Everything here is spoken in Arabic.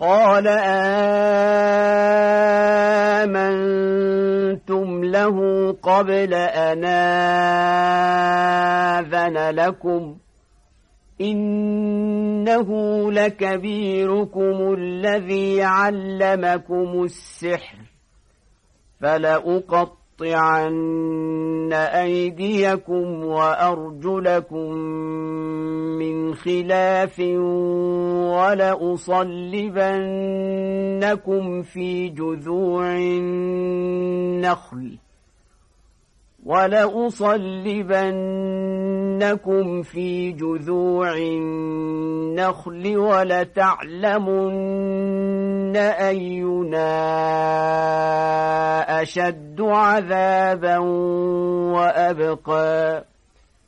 قال آمنتم له قبل أن آذن لكم. إنه لكبيركم الذي علمكم السحر. فلأقطعن أيديكم وأرجلكم من خلاف ولأصلبنكم في جذوع النخل ولأصلبنكم في جذوع النخل ولتعلمن أينا أشد عذابا وأبقى.